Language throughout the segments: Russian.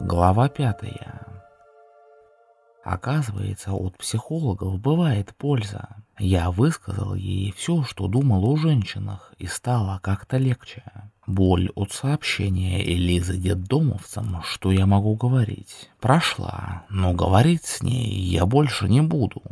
Глава пятая. Оказывается, от психологов бывает польза. Я высказал ей все, что думал о женщинах, и стало как-то легче. Боль от сообщения Элизы детдомовцам, что я могу говорить, прошла, но говорить с ней я больше не буду.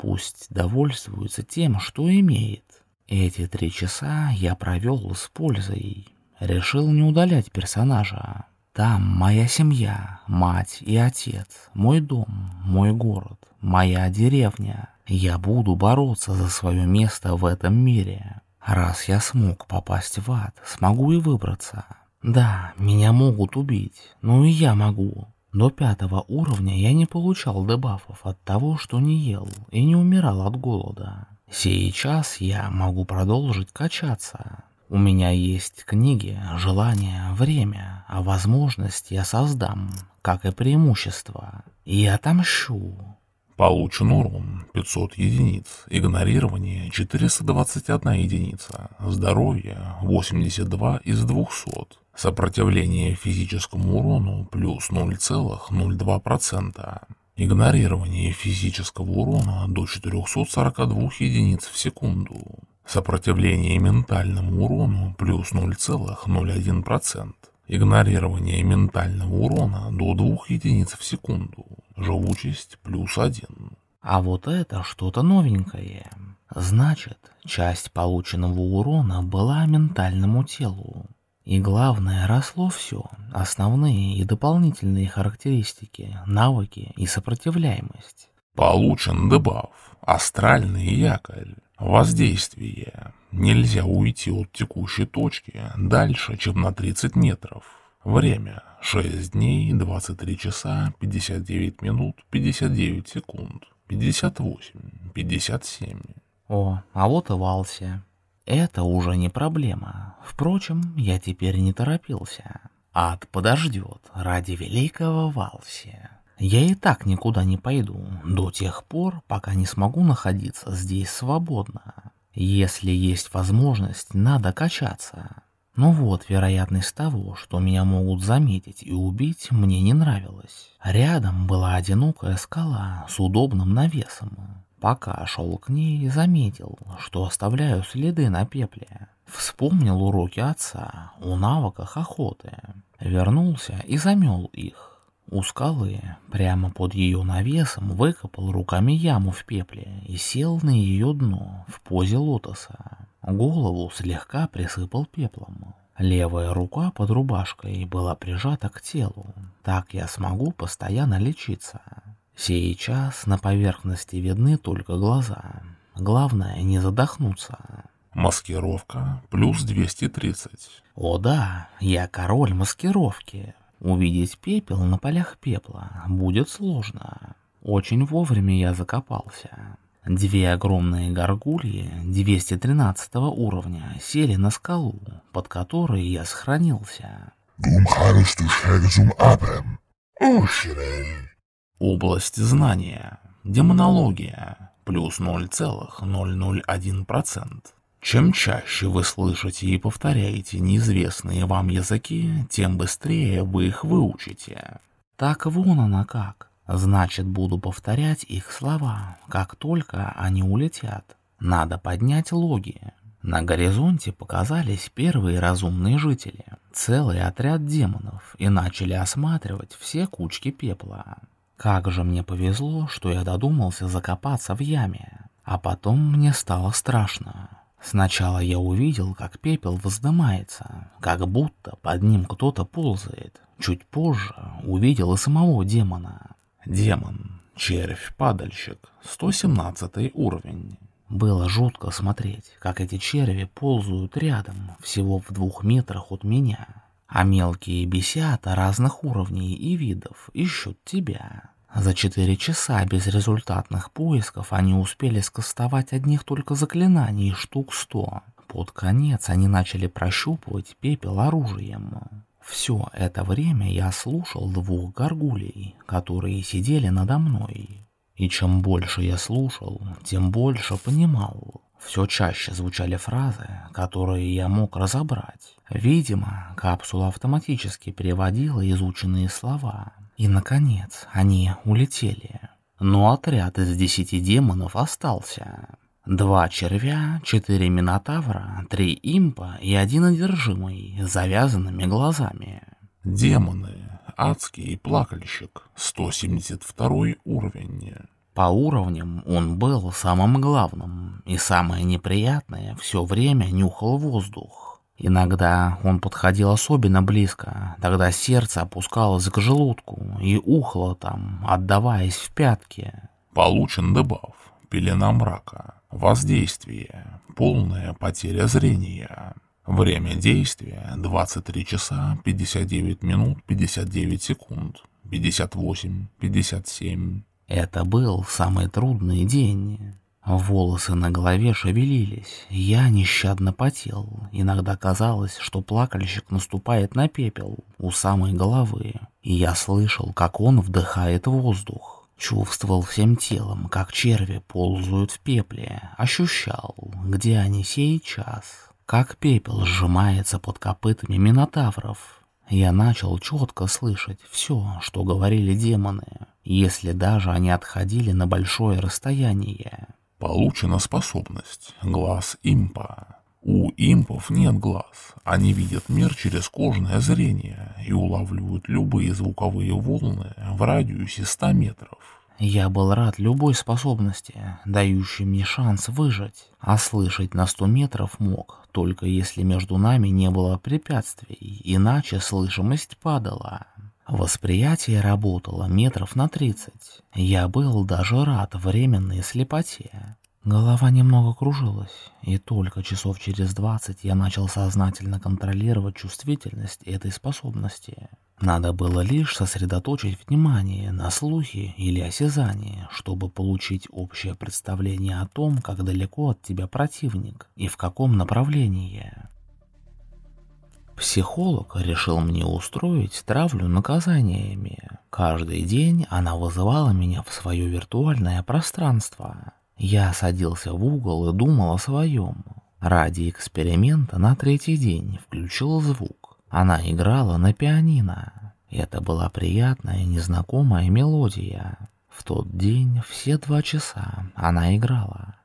Пусть довольствуется тем, что имеет. Эти три часа я провел с пользой. Решил не удалять персонажа. Там моя семья, мать и отец, мой дом, мой город, моя деревня. Я буду бороться за свое место в этом мире. Раз я смог попасть в ад, смогу и выбраться. Да, меня могут убить, но и я могу. До пятого уровня я не получал дебафов от того, что не ел и не умирал от голода. Сейчас я могу продолжить качаться. У меня есть книги, желания, время, а возможность я создам, как и преимущество. И отомщу. Получен урон 500 единиц, игнорирование 421 единица, здоровье 82 из 200, сопротивление физическому урону плюс 0,02%, игнорирование физического урона до 442 единиц в секунду. Сопротивление ментальному урону плюс 0,01%. Игнорирование ментального урона до 2 единиц в секунду. Живучесть плюс 1. А вот это что-то новенькое. Значит, часть полученного урона была ментальному телу. И главное, росло все. Основные и дополнительные характеристики, навыки и сопротивляемость. Получен дебаф. Астральный якорь. Воздействие. Нельзя уйти от текущей точки дальше, чем на 30 метров. Время. 6 дней, 23 часа, 59 минут, 59 секунд, 58, 57. О, а вот и Валси. Это уже не проблема. Впрочем, я теперь не торопился. Ад подождет ради великого Валси. Я и так никуда не пойду, до тех пор, пока не смогу находиться здесь свободно. Если есть возможность, надо качаться. Но вот вероятность того, что меня могут заметить и убить, мне не нравилась. Рядом была одинокая скала с удобным навесом. Пока шел к ней, заметил, что оставляю следы на пепле. Вспомнил уроки отца о навыках охоты. Вернулся и замел их. У скалы, прямо под ее навесом, выкопал руками яму в пепле и сел на ее дно в позе лотоса. Голову слегка присыпал пеплом. Левая рука под рубашкой была прижата к телу. Так я смогу постоянно лечиться. Сейчас на поверхности видны только глаза. Главное не задохнуться. Маскировка плюс 230. О да, я король маскировки. Увидеть пепел на полях пепла будет сложно. Очень вовремя я закопался. Две огромные горгульи 213 уровня сели на скалу, под которой я сохранился. Область знания. Демонология. Плюс 0,001%. Чем чаще вы слышите и повторяете неизвестные вам языки, тем быстрее вы их выучите. Так вон она как. Значит, буду повторять их слова, как только они улетят. Надо поднять логи. На горизонте показались первые разумные жители. Целый отряд демонов и начали осматривать все кучки пепла. Как же мне повезло, что я додумался закопаться в яме. А потом мне стало страшно. Сначала я увидел, как пепел вздымается, как будто под ним кто-то ползает. Чуть позже увидел и самого демона. Демон, червь-падальщик, 117 уровень. Было жутко смотреть, как эти черви ползают рядом, всего в двух метрах от меня. А мелкие бесята разных уровней и видов ищут тебя. За четыре часа безрезультатных поисков они успели скостовать одних только заклинаний штук сто. Под конец они начали прощупывать пепел оружием. Все это время я слушал двух горгулей, которые сидели надо мной. И чем больше я слушал, тем больше понимал. Все чаще звучали фразы, которые я мог разобрать. Видимо, капсула автоматически переводила изученные слова. И, наконец, они улетели. Но отряд из десяти демонов остался. Два червя, четыре минотавра, три импа и один одержимый с завязанными глазами. Демоны. Адский плакальщик. 172 уровень. По уровням он был самым главным, и самое неприятное, все время нюхал воздух. Иногда он подходил особенно близко, тогда сердце опускалось к желудку и ухло там, отдаваясь в пятки. Получен дебаф. Пелена мрака. Воздействие. Полная потеря зрения. Время действия 23 часа 59 минут 59 секунд. 58, 57. Это был самый трудный день. Волосы на голове шевелились, я нещадно потел. Иногда казалось, что плакальщик наступает на пепел у самой головы, и я слышал, как он вдыхает воздух. Чувствовал всем телом, как черви ползают в пепле, ощущал, где они сейчас, как пепел сжимается под копытами минотавров. Я начал четко слышать все, что говорили демоны, если даже они отходили на большое расстояние. Получена способность «Глаз импа». У импов нет глаз, они видят мир через кожное зрение и улавливают любые звуковые волны в радиусе 100 метров. Я был рад любой способности, дающей мне шанс выжить, а слышать на 100 метров мог, только если между нами не было препятствий, иначе слышимость падала. Восприятие работало метров на 30. Я был даже рад временной слепоте. Голова немного кружилась, и только часов через двадцать я начал сознательно контролировать чувствительность этой способности. Надо было лишь сосредоточить внимание на слухе или осязании, чтобы получить общее представление о том, как далеко от тебя противник и в каком направлении. Психолог решил мне устроить травлю наказаниями. Каждый день она вызывала меня в свое виртуальное пространство. Я садился в угол и думал о своем. Ради эксперимента на третий день включил звук. Она играла на пианино. Это была приятная незнакомая мелодия. В тот день все два часа она играла.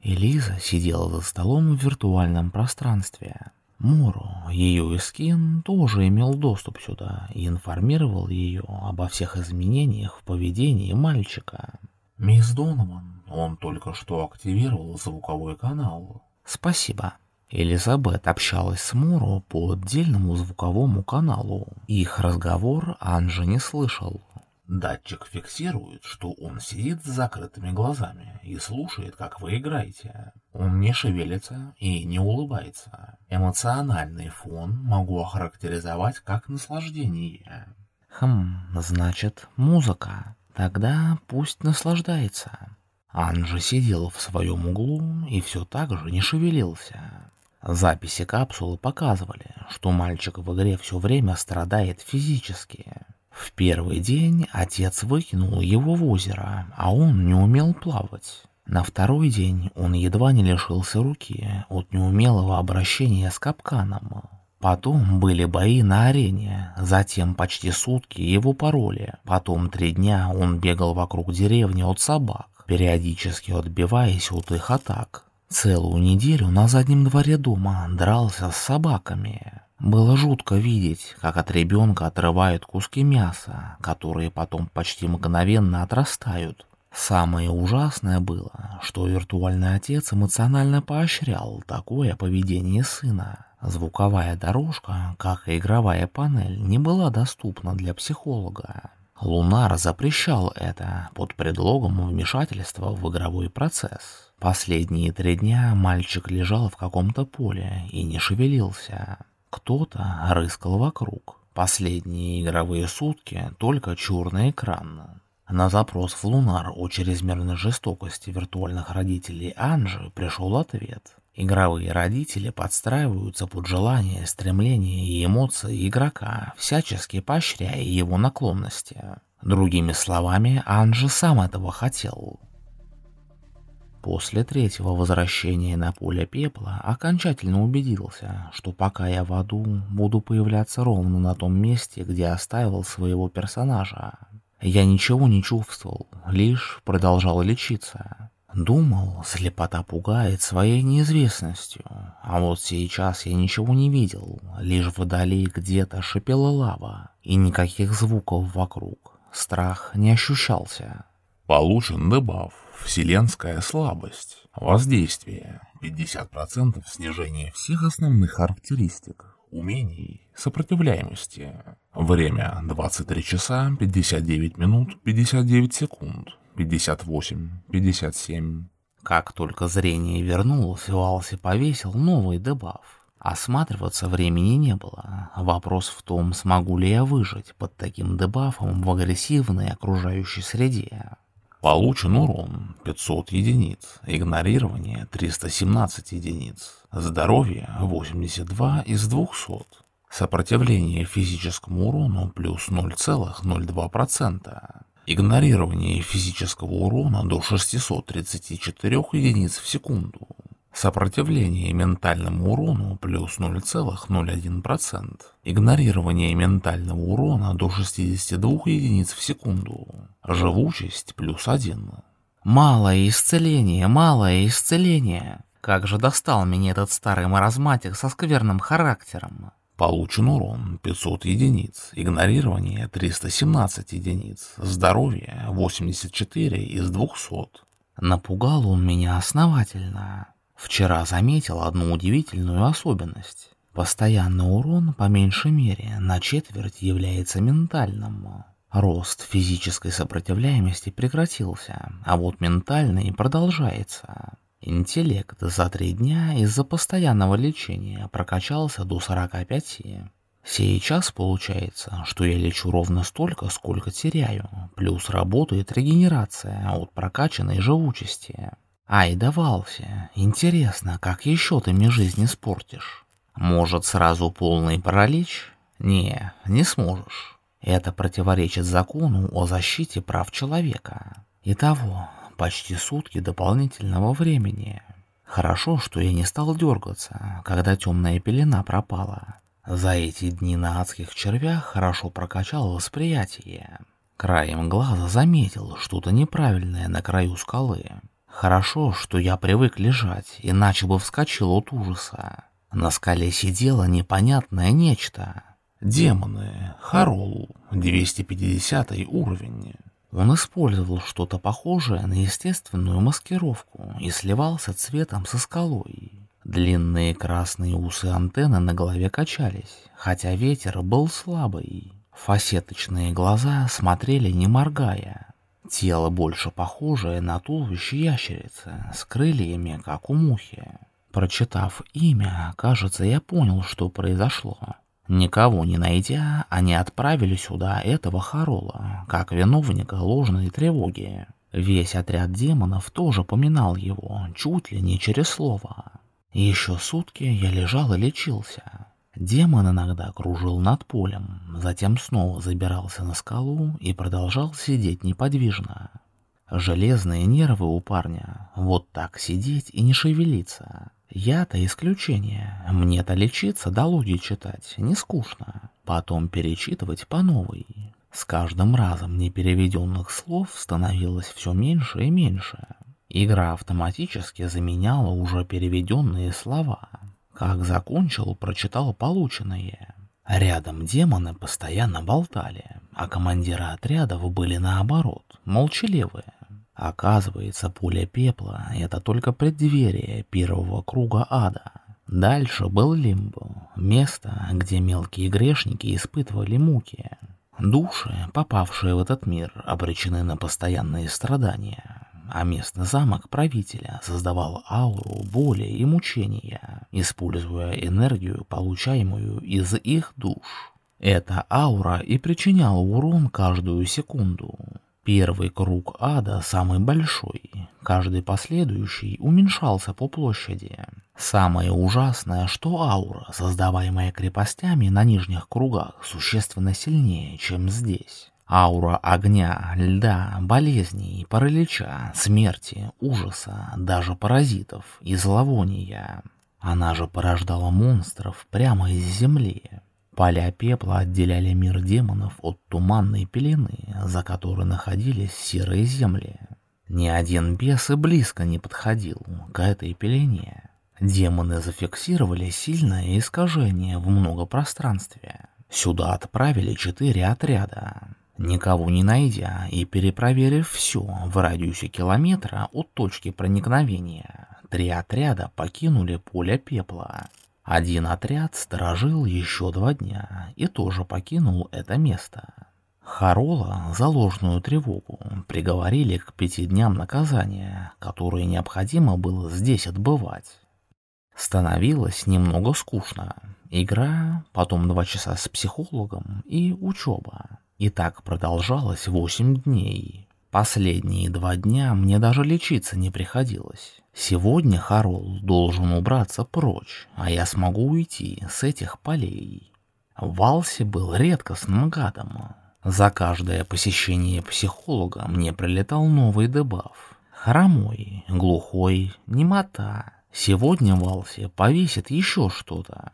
Элиза сидела за столом в виртуальном пространстве. Муру, ее эскин, тоже имел доступ сюда и информировал ее обо всех изменениях в поведении мальчика. «Мисс Донован, он только что активировал звуковой канал». «Спасибо». Элизабет общалась с Муру по отдельному звуковому каналу. Их разговор Анжи не слышал. Датчик фиксирует, что он сидит с закрытыми глазами и слушает, как вы играете. Он не шевелится и не улыбается. Эмоциональный фон могу охарактеризовать как наслаждение. Хм, значит, музыка. Тогда пусть наслаждается. Анжи сидел в своем углу и все так же не шевелился. Записи капсулы показывали, что мальчик в игре все время страдает физически. В первый день отец выкинул его в озеро, а он не умел плавать. На второй день он едва не лишился руки от неумелого обращения с капканом. Потом были бои на арене, затем почти сутки его пароли, потом три дня он бегал вокруг деревни от собак, периодически отбиваясь от их атак. Целую неделю на заднем дворе дома дрался с собаками. Было жутко видеть, как от ребенка отрывают куски мяса, которые потом почти мгновенно отрастают. Самое ужасное было, что виртуальный отец эмоционально поощрял такое поведение сына. Звуковая дорожка, как и игровая панель, не была доступна для психолога. Лунар запрещал это под предлогом вмешательства в игровой процесс. Последние три дня мальчик лежал в каком-то поле и не шевелился. Кто-то рыскал вокруг. Последние игровые сутки только черный экран. На запрос в Лунар о чрезмерной жестокости виртуальных родителей Анжи пришел ответ. Игровые родители подстраиваются под желания, стремления и эмоции игрока, всячески поощряя его наклонности. Другими словами, Анжи сам этого хотел. После третьего возвращения на поле пепла окончательно убедился, что пока я в аду, буду появляться ровно на том месте, где оставил своего персонажа. Я ничего не чувствовал, лишь продолжал лечиться. Думал, слепота пугает своей неизвестностью, а вот сейчас я ничего не видел, лишь вдали где-то шипела лава, и никаких звуков вокруг. Страх не ощущался. Получен дебаф «Вселенская слабость». Воздействие 50% снижения всех основных характеристик, умений, сопротивляемости. Время 23 часа 59 минут 59 секунд. 58, 57. Как только зрение вернулось, Валси повесил новый дебаф. Осматриваться времени не было. Вопрос в том, смогу ли я выжить под таким дебафом в агрессивной окружающей среде. Получен урон 500 единиц, игнорирование 317 единиц, здоровье 82 из 200, сопротивление физическому урону плюс 0,02%. Игнорирование физического урона до 634 единиц в секунду. Сопротивление ментальному урону плюс 0,01%. Игнорирование ментального урона до 62 единиц в секунду. Живучесть плюс 1. Малое исцеление, малое исцеление. Как же достал меня этот старый маразматик со скверным характером. Получен урон 500 единиц, игнорирование 317 единиц, здоровье 84 из 200. Напугал он меня основательно. Вчера заметил одну удивительную особенность. Постоянный урон, по меньшей мере, на четверть является ментальным. Рост физической сопротивляемости прекратился, а вот ментальный продолжается. Интеллект за три дня из-за постоянного лечения прокачался до 45. Сейчас получается, что я лечу ровно столько, сколько теряю, плюс работает регенерация от прокачанной живучести. Ай, давался. Интересно, как еще ты мне жизнь испортишь? Может, сразу полный паралич? Не, не сможешь. Это противоречит закону о защите прав человека. Итого, почти сутки дополнительного времени. Хорошо, что я не стал дергаться, когда темная пелена пропала. За эти дни на адских червях хорошо прокачал восприятие. Краем глаза заметил что-то неправильное на краю скалы. Хорошо, что я привык лежать, иначе бы вскочил от ужаса. На скале сидело непонятное нечто. Демоны, Харол, 250 уровень. Он использовал что-то похожее на естественную маскировку и сливался цветом со скалой. Длинные красные усы антенны на голове качались, хотя ветер был слабый. Фасеточные глаза смотрели не моргая. Тело больше похожее на туловище ящерицы, с крыльями, как у мухи. Прочитав имя, кажется, я понял, что произошло. Никого не найдя, они отправили сюда этого Харола, как виновника ложной тревоги. Весь отряд демонов тоже поминал его, чуть ли не через слово. Еще сутки я лежал и лечился. Демон иногда кружил над полем, затем снова забирался на скалу и продолжал сидеть неподвижно. Железные нервы у парня, вот так сидеть и не шевелиться. Я-то исключение. Мне-то лечиться, дологи читать не скучно. Потом перечитывать по новой. С каждым разом непереведенных слов становилось все меньше и меньше. Игра автоматически заменяла уже переведенные слова. Как закончил, прочитал полученные. Рядом демоны постоянно болтали, а командиры отрядов были наоборот, молчаливые. Оказывается, пуля пепла — это только преддверие первого круга ада. Дальше был лимбо, место, где мелкие грешники испытывали муки. Души, попавшие в этот мир, обречены на постоянные страдания, а местный замок правителя создавал ауру боли и мучения, используя энергию, получаемую из их душ. Эта аура и причиняла урон каждую секунду. Первый круг ада самый большой, каждый последующий уменьшался по площади. Самое ужасное, что аура, создаваемая крепостями на нижних кругах, существенно сильнее, чем здесь. Аура огня, льда, болезней, паралича, смерти, ужаса, даже паразитов и зловония. Она же порождала монстров прямо из земли. Поля пепла отделяли мир демонов от туманной пелены, за которой находились серые земли. Ни один бес и близко не подходил к этой пелене. Демоны зафиксировали сильное искажение в многопространстве. Сюда отправили четыре отряда. Никого не найдя и перепроверив все в радиусе километра от точки проникновения, три отряда покинули поле пепла. Один отряд сторожил еще два дня и тоже покинул это место. Харола за ложную тревогу приговорили к пяти дням наказания, которые необходимо было здесь отбывать. Становилось немного скучно. Игра, потом два часа с психологом и учеба. И так продолжалось восемь дней. Последние два дня мне даже лечиться не приходилось. Сегодня Харол должен убраться прочь, а я смогу уйти с этих полей. Валси был редкостным гадом. За каждое посещение психолога мне прилетал новый дебаф. Хромой, глухой, немота. Сегодня Валси повесит еще что-то.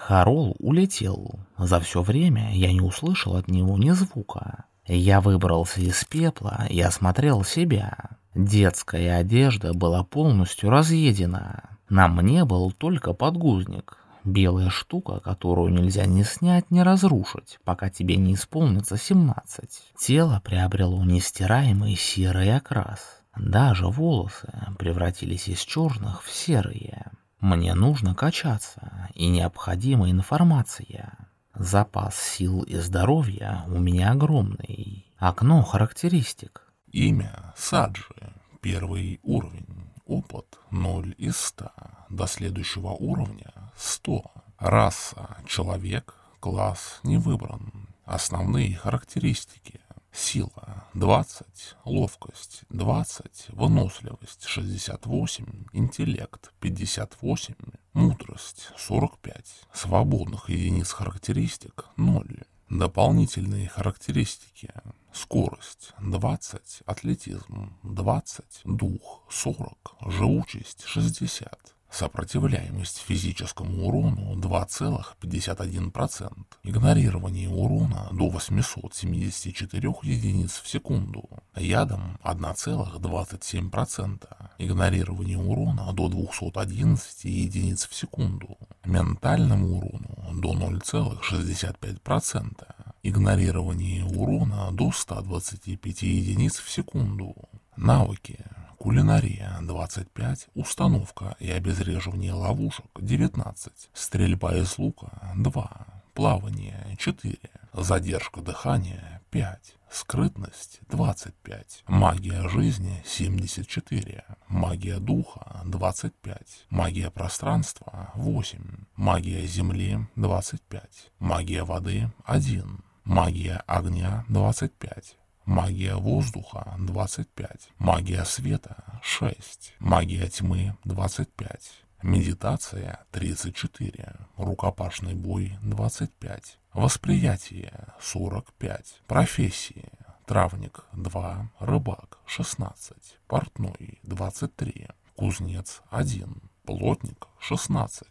Харол улетел. За все время я не услышал от него ни звука. Я выбрался из пепла и осмотрел себя. Детская одежда была полностью разъедена. На мне был только подгузник. Белая штука, которую нельзя ни снять, ни разрушить, пока тебе не исполнится 17. Тело приобрело нестираемый серый окрас. Даже волосы превратились из черных в серые. Мне нужно качаться, и необходима информация. Запас сил и здоровья у меня огромный. Окно характеристик. Имя Саджи. Первый уровень. Опыт 0 из 100. До следующего уровня 100. Раса человек. Класс не выбран. Основные характеристики. Сила 20, ловкость 20, выносливость 68, интеллект 58, мудрость 45, свободных единиц характеристик 0. Дополнительные характеристики. Скорость 20, атлетизм 20, дух 40, живучесть 60, Сопротивляемость физическому урону 2,51%. Игнорирование урона до 874 единиц в секунду. Ядом 1,27%. Игнорирование урона до 211 единиц в секунду. Ментальному урону до 0,65%. Игнорирование урона до 125 единиц в секунду. Навыки Кулинария 25, установка и обезвреживание ловушек 19, стрельба из лука 2, плавание 4, задержка дыхания 5, скрытность 25, магия жизни 74, магия духа 25, магия пространства 8, магия земли 25, магия воды 1, магия огня 25, Магия воздуха 25. Магия света 6. Магия тьмы 25. Медитация 34. Рукопашный бой 25. Восприятие 45. Профессии. Травник 2. Рыбак 16. Портной 23. Кузнец 1. Плотник 16.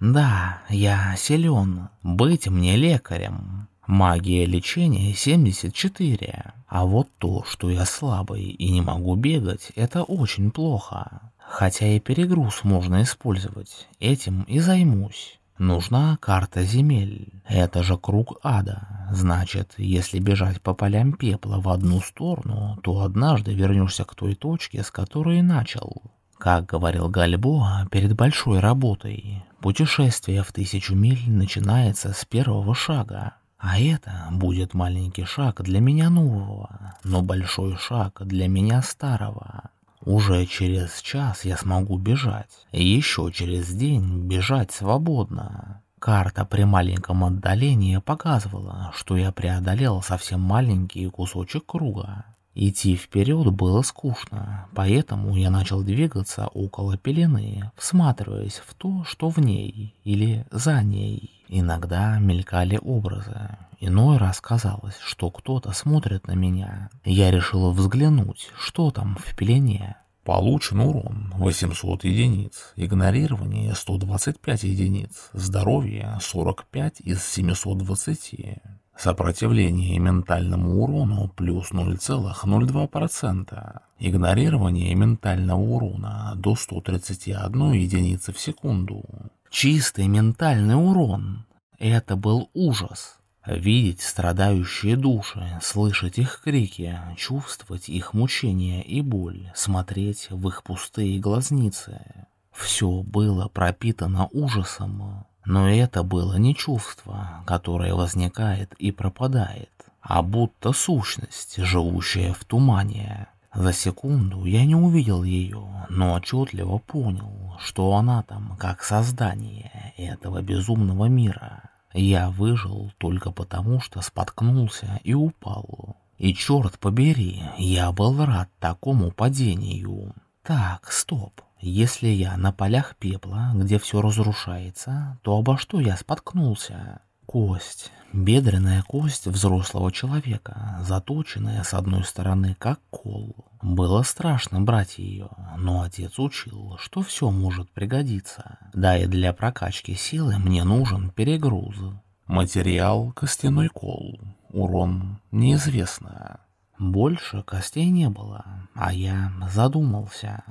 Да, я силен. Быть мне лекарем. Магия лечения 74. А вот то, что я слабый и не могу бегать, это очень плохо. Хотя и перегруз можно использовать, этим и займусь. Нужна карта земель. Это же круг ада. Значит, если бежать по полям пепла в одну сторону, то однажды вернешься к той точке, с которой начал. Как говорил Гальбоа перед большой работой, путешествие в тысячу миль начинается с первого шага. А это будет маленький шаг для меня нового, но большой шаг для меня старого. Уже через час я смогу бежать, и еще через день бежать свободно. Карта при маленьком отдалении показывала, что я преодолел совсем маленький кусочек круга. Идти вперед было скучно, поэтому я начал двигаться около пелены, всматриваясь в то, что в ней или за ней. Иногда мелькали образы. Иной раз казалось, что кто-то смотрит на меня. Я решила взглянуть, что там в пелене. Получен урон 800 единиц, игнорирование 125 единиц, здоровье 45 из 720. Сопротивление ментальному урону плюс 0,02%. Игнорирование ментального урона до 131 единицы в секунду. Чистый ментальный урон. Это был ужас. Видеть страдающие души, слышать их крики, чувствовать их мучения и боль, смотреть в их пустые глазницы. Все было пропитано ужасом, но это было не чувство, которое возникает и пропадает, а будто сущность, живущая в тумане. За секунду я не увидел ее, но отчетливо понял, что она там как создание этого безумного мира. Я выжил только потому, что споткнулся и упал. И черт побери, я был рад такому падению. Так, стоп. Если я на полях пепла, где все разрушается, то обо что я споткнулся? Кость, бедренная кость взрослого человека, заточенная с одной стороны как кол. Было страшно брать ее, но отец учил, что все может пригодиться. Да и для прокачки силы мне нужен перегруз. Материал – костяной кол. Урон неизвестно. Больше костей не было, а я задумался.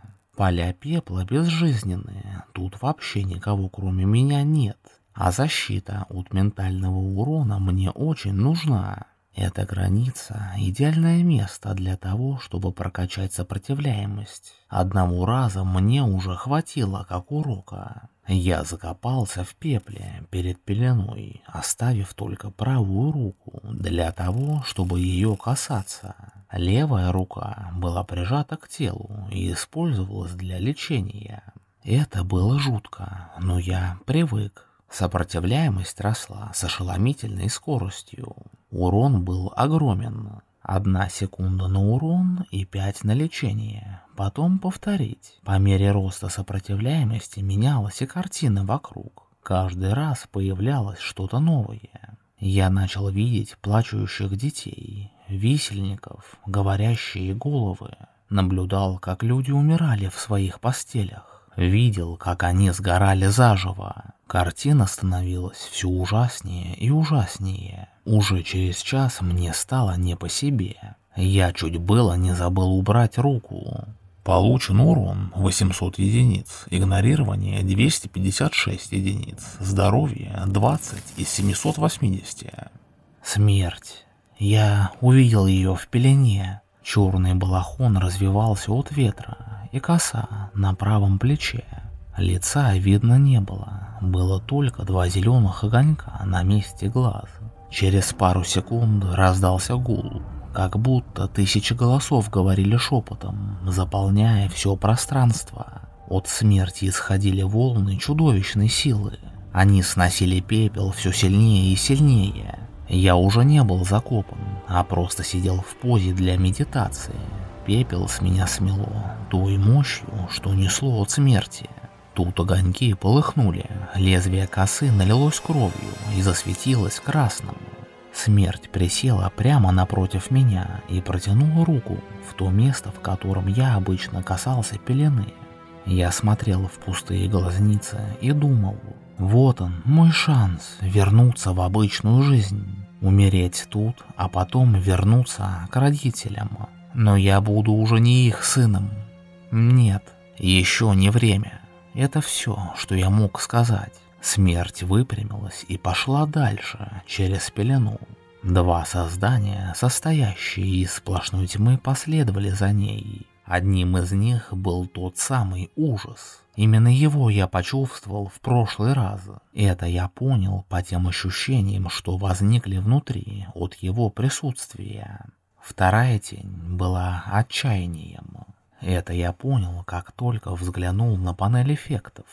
Поля пепла безжизненные, тут вообще никого кроме меня нет. А защита от ментального урона мне очень нужна. Эта граница – идеальное место для того, чтобы прокачать сопротивляемость. Одного раза мне уже хватило как урока. Я закопался в пепле перед пеленой, оставив только правую руку для того, чтобы ее касаться. Левая рука была прижата к телу и использовалась для лечения. Это было жутко, но я привык. Сопротивляемость росла с ошеломительной скоростью. Урон был огромен. Одна секунда на урон и пять на лечение. Потом повторить. По мере роста сопротивляемости менялась и картина вокруг. Каждый раз появлялось что-то новое. Я начал видеть плачущих детей, висельников, говорящие головы. Наблюдал, как люди умирали в своих постелях. Видел, как они сгорали заживо. Картина становилась все ужаснее и ужаснее. Уже через час мне стало не по себе. Я чуть было не забыл убрать руку. Получен урон 800 единиц, игнорирование 256 единиц, здоровье 20 из 780. Смерть. Я увидел ее в пелене. Черный балахон развивался от ветра, и коса на правом плече. Лица видно не было, было только два зеленых огонька на месте глаз. Через пару секунд раздался гул, как будто тысячи голосов говорили шепотом, заполняя все пространство. От смерти исходили волны чудовищной силы. Они сносили пепел все сильнее и сильнее. Я уже не был закопан, а просто сидел в позе для медитации. Пепел с меня смело той мощью, что несло от смерти. Тут огоньки полыхнули, лезвие косы налилось кровью и засветилось красным. Смерть присела прямо напротив меня и протянула руку в то место, в котором я обычно касался пелены. Я смотрел в пустые глазницы и думал, вот он, мой шанс вернуться в обычную жизнь, умереть тут, а потом вернуться к родителям. Но я буду уже не их сыном. Нет, еще не время. Это все, что я мог сказать. Смерть выпрямилась и пошла дальше, через пелену. Два создания, состоящие из сплошной тьмы, последовали за ней. Одним из них был тот самый ужас. Именно его я почувствовал в прошлый раз. Это я понял по тем ощущениям, что возникли внутри от его присутствия. Вторая тень была отчаянием. Это я понял, как только взглянул на панель эффектов.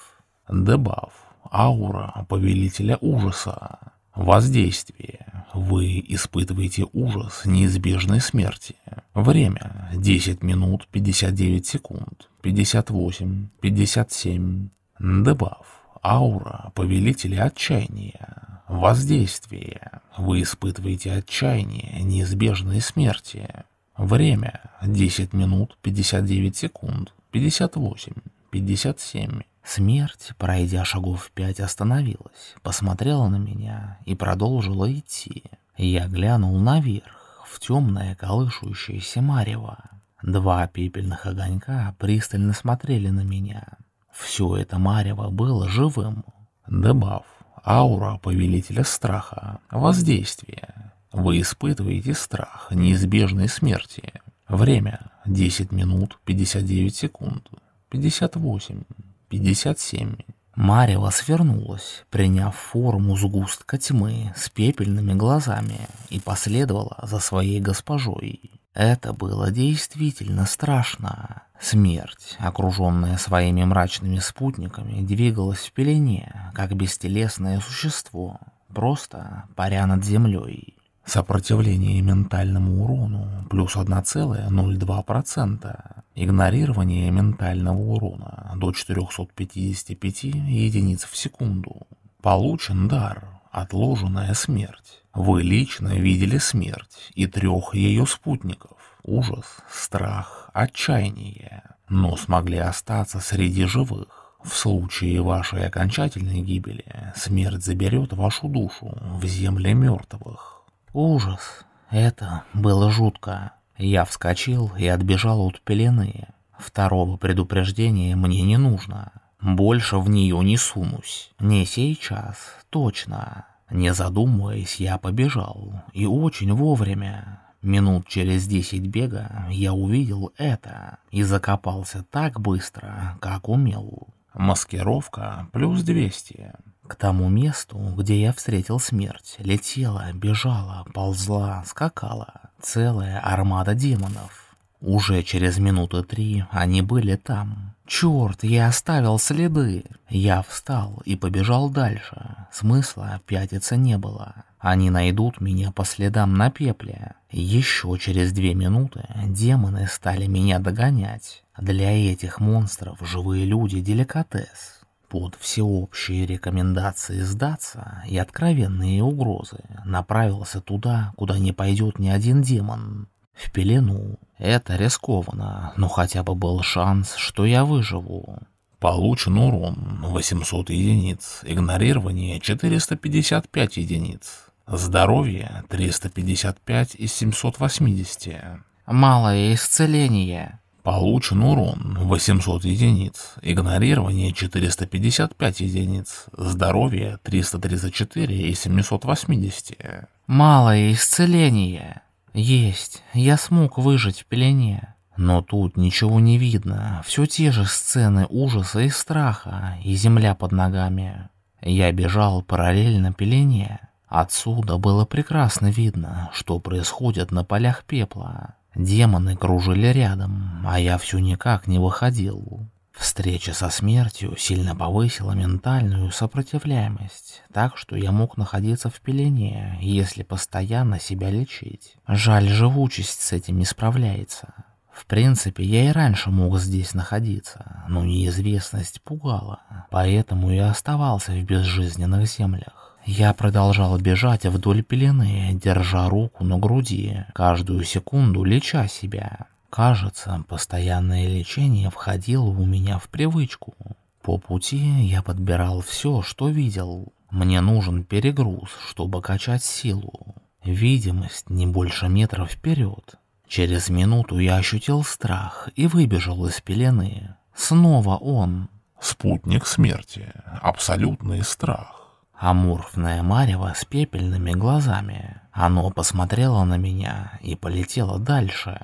Дебаф. Аура Повелителя Ужаса. Воздействие. Вы испытываете ужас неизбежной смерти. Время 10 минут 59 секунд, 58, 57. Дебаф. Аура повелителя отчаяния. Воздействие. Вы испытываете отчаяние неизбежной смерти. Время 10 минут 59 секунд, 58, 57. Смерть, пройдя шагов пять, остановилась, посмотрела на меня и продолжила идти. Я глянул наверх в темное колышущееся марево. Два пепельных огонька пристально смотрели на меня. Все это марево было живым. Дебаф. Аура повелителя страха. Воздействие. Вы испытываете страх неизбежной смерти. Время 10 минут 59 секунд. 58. 57. Марева свернулась, приняв форму сгустка тьмы с пепельными глазами и последовала за своей госпожой. Это было действительно страшно. Смерть, окруженная своими мрачными спутниками, двигалась в пелене, как бестелесное существо, просто паря над землей. Сопротивление ментальному урону плюс 1,02%. Игнорирование ментального урона до 455 единиц в секунду. Получен дар «Отложенная смерть». Вы лично видели смерть и трех ее спутников. Ужас, страх, отчаяние. Но смогли остаться среди живых. В случае вашей окончательной гибели смерть заберет вашу душу в земле мертвых. Ужас. Это было жутко. Я вскочил и отбежал от пелены. Второго предупреждения мне не нужно. Больше в нее не сунусь. Не сейчас, точно. Не задумываясь, я побежал. И очень вовремя. Минут через десять бега я увидел это и закопался так быстро, как умел. Маскировка плюс двести. К тому месту, где я встретил смерть, летела, бежала, ползла, скакала целая армада демонов. Уже через минуты три они были там. Черт, я оставил следы. Я встал и побежал дальше. Смысла пятиться не было. Они найдут меня по следам на пепле. Еще через две минуты демоны стали меня догонять. Для этих монстров живые люди деликатес. Под всеобщие рекомендации сдаться и откровенные угрозы направился туда, куда не пойдет ни один демон. В пелену. Это рискованно, но хотя бы был шанс, что я выживу. Получен урон 800 единиц, игнорирование 455 единиц, здоровье 355 из 780. Малое исцеление. Получен урон 800 единиц, игнорирование 455 единиц, здоровье 334 из 780. Малое исцеление. Есть, я смог выжить в пелене. Но тут ничего не видно, все те же сцены ужаса и страха, и земля под ногами. Я бежал параллельно пелене. Отсюда было прекрасно видно, что происходит на полях пепла. Демоны кружили рядом, а я все никак не выходил. Встреча со смертью сильно повысила ментальную сопротивляемость, так что я мог находиться в пелене, если постоянно себя лечить. Жаль, живучесть с этим не справляется. В принципе, я и раньше мог здесь находиться, но неизвестность пугала, поэтому и оставался в безжизненных землях. Я продолжал бежать вдоль пелены, держа руку на груди, каждую секунду леча себя. Кажется, постоянное лечение входило у меня в привычку. По пути я подбирал все, что видел. Мне нужен перегруз, чтобы качать силу. Видимость не больше метра вперед. Через минуту я ощутил страх и выбежал из пелены. Снова он. Спутник смерти. Абсолютный страх. Амурфное марево с пепельными глазами. Оно посмотрело на меня и полетело дальше.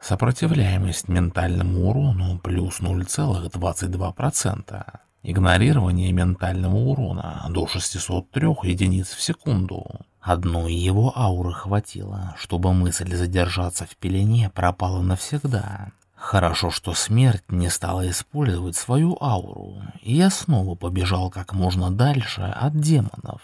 Сопротивляемость ментальному урону плюс 0,22%. Игнорирование ментального урона до 603 единиц в секунду. Одной его ауры хватило, чтобы мысль задержаться в пелене пропала навсегда. Хорошо, что смерть не стала использовать свою ауру, и я снова побежал как можно дальше от демонов.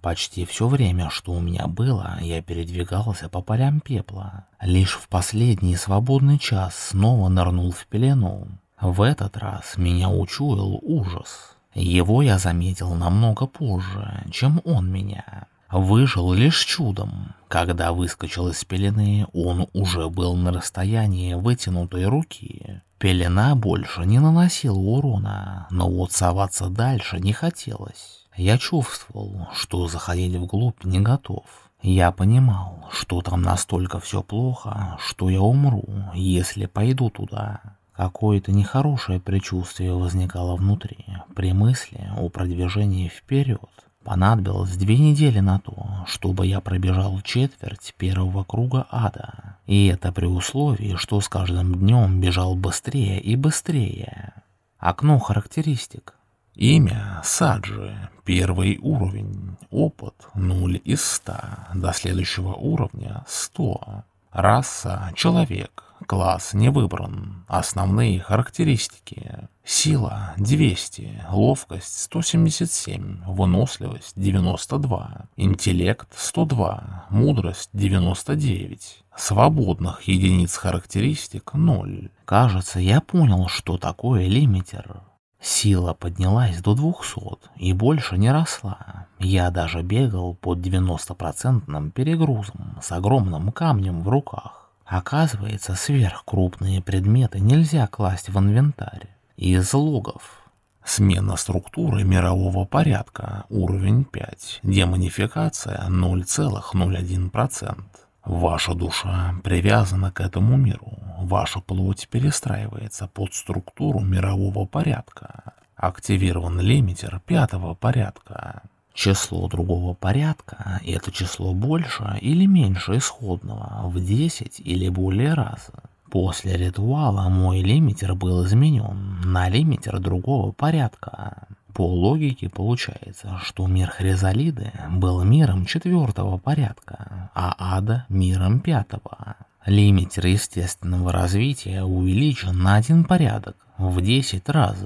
Почти все время, что у меня было, я передвигался по полям пепла. Лишь в последний свободный час снова нырнул в пелену. В этот раз меня учуял ужас. Его я заметил намного позже, чем он меня. Выжил лишь чудом. Когда выскочил из пелены, он уже был на расстоянии вытянутой руки. Пелена больше не наносила урона, но вот соваться дальше не хотелось. Я чувствовал, что заходить вглубь не готов. Я понимал, что там настолько все плохо, что я умру, если пойду туда. Какое-то нехорошее предчувствие возникало внутри при мысли о продвижении вперед. Понадобилось две недели на то, чтобы я пробежал четверть первого круга ада. И это при условии, что с каждым днем бежал быстрее и быстрее. Окно характеристик. Имя Саджи. Первый уровень. Опыт 0 из 100. До следующего уровня 100. Раса – человек. Класс не выбран. Основные характеристики. Сила – 200, ловкость – 177, выносливость – 92, интеллект – 102, мудрость – 99. Свободных единиц характеристик – 0. Кажется, я понял, что такое лимитер. Сила поднялась до 200 и больше не росла. Я даже бегал под 90% перегрузом с огромным камнем в руках. Оказывается, сверхкрупные предметы нельзя класть в инвентарь из логов. Смена структуры мирового порядка, уровень 5, демонификация 0,01%. Ваша душа привязана к этому миру, ваша плоть перестраивается под структуру мирового порядка. Активирован лимитер пятого порядка. Число другого порядка – это число больше или меньше исходного в 10 или более раз. После ритуала мой лимитер был изменен на лимитер другого порядка. По логике получается, что мир Хризалиды был миром четвертого порядка, а ада – миром пятого. Лимитер естественного развития увеличен на один порядок, в 10 раз.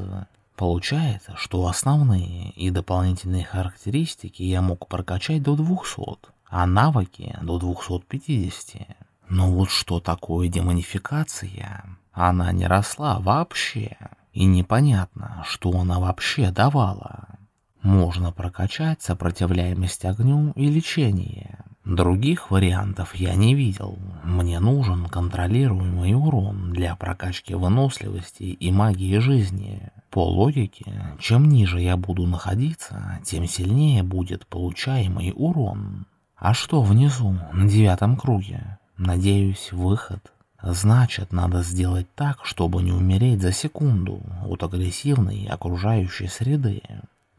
Получается, что основные и дополнительные характеристики я мог прокачать до 200, а навыки до 250. Но вот что такое демонификация? Она не росла вообще. И непонятно, что она вообще давала. Можно прокачать сопротивляемость огню и лечение. Других вариантов я не видел. Мне нужен контролируемый урон для прокачки выносливости и магии жизни. По логике, чем ниже я буду находиться, тем сильнее будет получаемый урон. А что внизу, на девятом круге? Надеюсь, выход. Значит, надо сделать так, чтобы не умереть за секунду от агрессивной окружающей среды.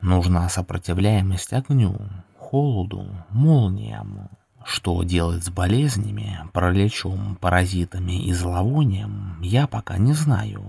Нужна сопротивляемость огню, холоду, молниям. Что делать с болезнями, параличом, паразитами и зловонием, я пока не знаю.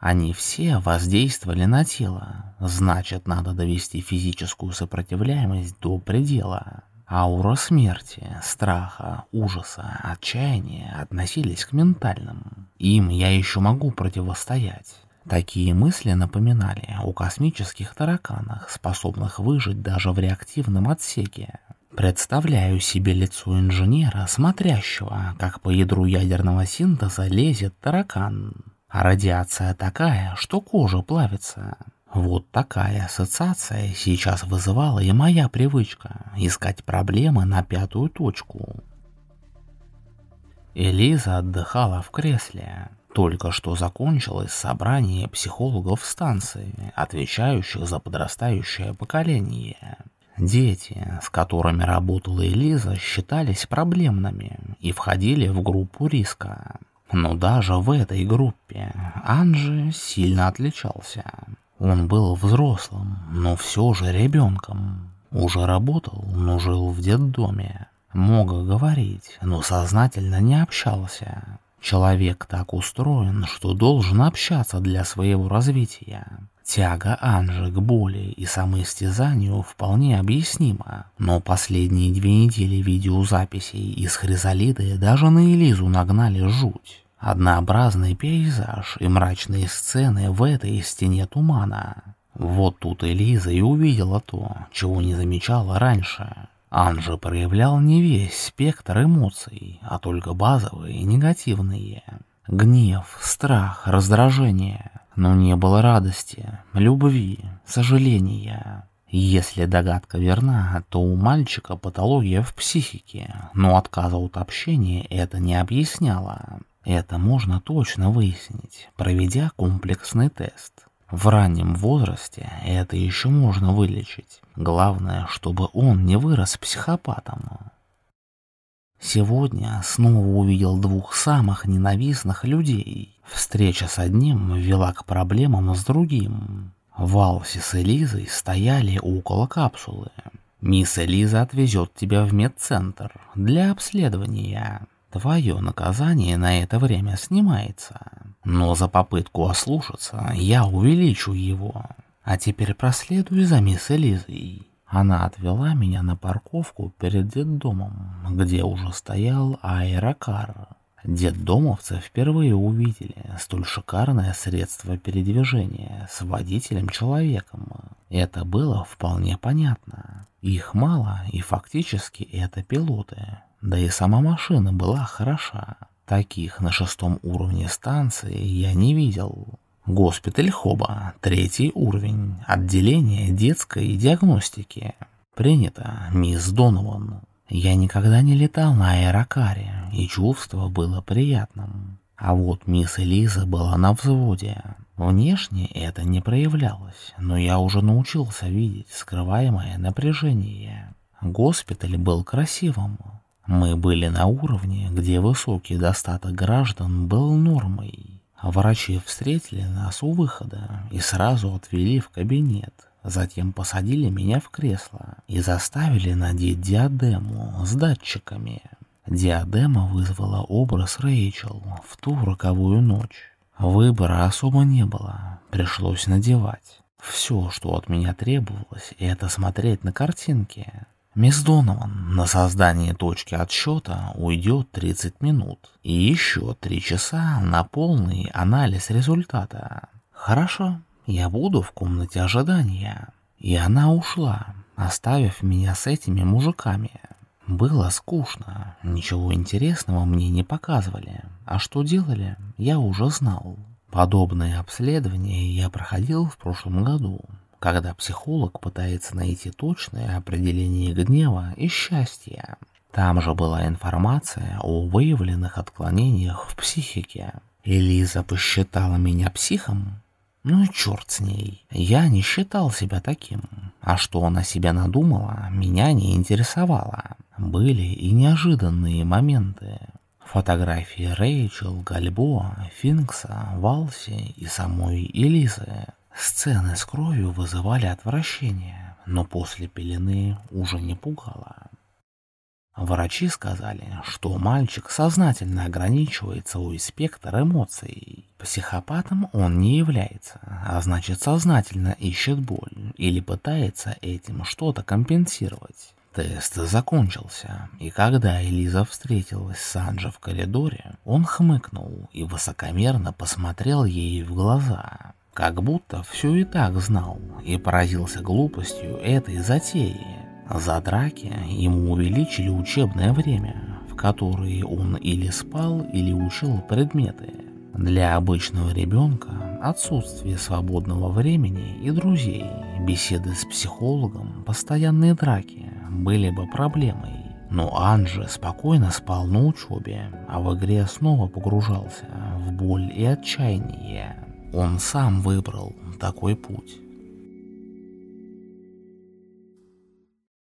Они все воздействовали на тело, значит, надо довести физическую сопротивляемость до предела. Аура смерти, страха, ужаса, отчаяния относились к ментальным. Им я еще могу противостоять. Такие мысли напоминали о космических тараканах, способных выжить даже в реактивном отсеке. Представляю себе лицо инженера, смотрящего, как по ядру ядерного синтеза лезет таракан. А радиация такая, что кожа плавится. Вот такая ассоциация сейчас вызывала и моя привычка искать проблемы на пятую точку. Элиза отдыхала в кресле. Только что закончилось собрание психологов станции, отвечающих за подрастающее поколение. Дети, с которыми работала Элиза, считались проблемными и входили в группу риска. Но даже в этой группе Анжи сильно отличался. Он был взрослым, но все же ребенком. Уже работал, но жил в детдоме. Мог говорить, но сознательно не общался. Человек так устроен, что должен общаться для своего развития. Тяга Анжи к боли и самоистязанию вполне объяснима, но последние две недели видеозаписей из Хризалиды даже на Элизу нагнали жуть. Однообразный пейзаж и мрачные сцены в этой стене тумана. Вот тут Элиза и увидела то, чего не замечала раньше. Анжи проявлял не весь спектр эмоций, а только базовые негативные. Гнев, страх, раздражение. Но не было радости, любви, сожаления. Если догадка верна, то у мальчика патология в психике, но отказа от общения это не объясняло. Это можно точно выяснить, проведя комплексный тест. В раннем возрасте это еще можно вылечить. Главное, чтобы он не вырос психопатом. Сегодня снова увидел двух самых ненавистных людей. Встреча с одним вела к проблемам с другим. Валси с Элизой стояли около капсулы. Мисс Элиза отвезет тебя в медцентр для обследования. Твое наказание на это время снимается. Но за попытку ослушаться я увеличу его. А теперь проследуй за мисс Элизой. Она отвела меня на парковку перед детдомом, где уже стоял аэрокар. Детдомовцы впервые увидели столь шикарное средство передвижения с водителем-человеком. Это было вполне понятно. Их мало, и фактически это пилоты. Да и сама машина была хороша. Таких на шестом уровне станции я не видел. Госпиталь Хоба, третий уровень, отделение детской диагностики. Принято, мисс Донован. Я никогда не летал на аэрокаре, и чувство было приятным. А вот мисс Элиза была на взводе. Внешне это не проявлялось, но я уже научился видеть скрываемое напряжение. Госпиталь был красивым, мы были на уровне, где высокий достаток граждан был нормой. Врачи встретили нас у выхода и сразу отвели в кабинет. Затем посадили меня в кресло и заставили надеть диадему с датчиками. Диадема вызвала образ Рэйчел в ту роковую ночь. Выбора особо не было, пришлось надевать. Все, что от меня требовалось, это смотреть на картинки. Мисс Донован, на создание точки отсчета уйдет 30 минут и еще 3 часа на полный анализ результата. Хорошо, я буду в комнате ожидания. И она ушла, оставив меня с этими мужиками. Было скучно, ничего интересного мне не показывали, а что делали, я уже знал. Подобные обследования я проходил в прошлом году, когда психолог пытается найти точное определение гнева и счастья. Там же была информация о выявленных отклонениях в психике. Элиза посчитала меня психом? Ну и черт с ней. Я не считал себя таким. А что она себя надумала, меня не интересовало. Были и неожиданные моменты. Фотографии Рэйчел, Гальбо, Финкса, Валси и самой Элизы. Сцены с кровью вызывали отвращение, но после пелены уже не пугало. Врачи сказали, что мальчик сознательно ограничивает свой спектр эмоций. Психопатом он не является, а значит сознательно ищет боль или пытается этим что-то компенсировать. Тест закончился, и когда Элиза встретилась с Анджи в коридоре, он хмыкнул и высокомерно посмотрел ей в глаза. Как будто все и так знал и поразился глупостью этой затеи. За драки ему увеличили учебное время, в которое он или спал, или учил предметы. Для обычного ребенка отсутствие свободного времени и друзей, беседы с психологом, постоянные драки были бы проблемой. Но Анджи спокойно спал на учебе, а в игре снова погружался в боль и отчаяние. Он сам выбрал такой путь.